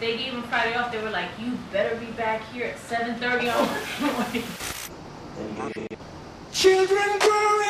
they gave him Friday off. They were like, you better be back here at 7.30 on Monday morning. Children growing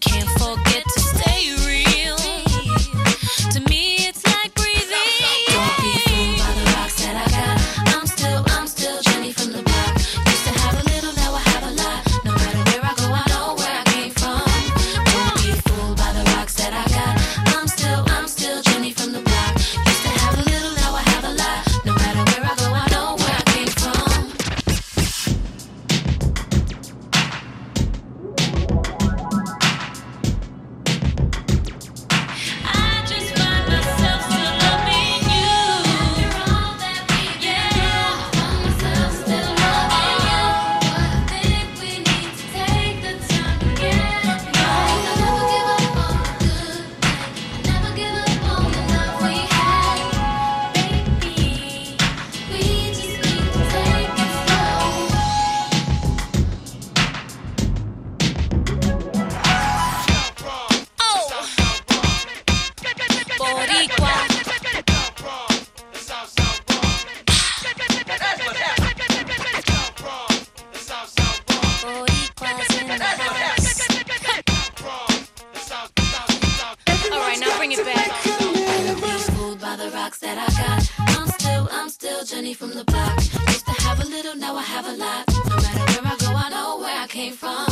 can't forget I got. I'm still, I'm still Jenny from the block. Used to have a little, now I have a lot. No matter where I go, I know where I came from.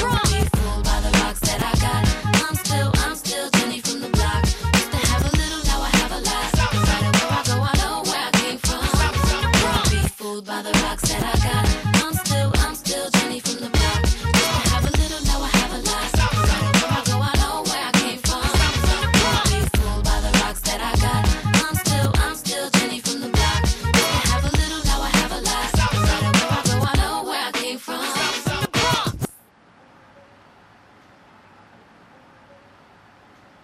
Don't be fooled by the rocks that I got. I'm still, I'm still Jenny from the block. Used to have a little, now I have a lot. No matter where I go, I know where I came from. Don't be fooled by the rocks that I got. I'm still, I'm still Jenny from the block.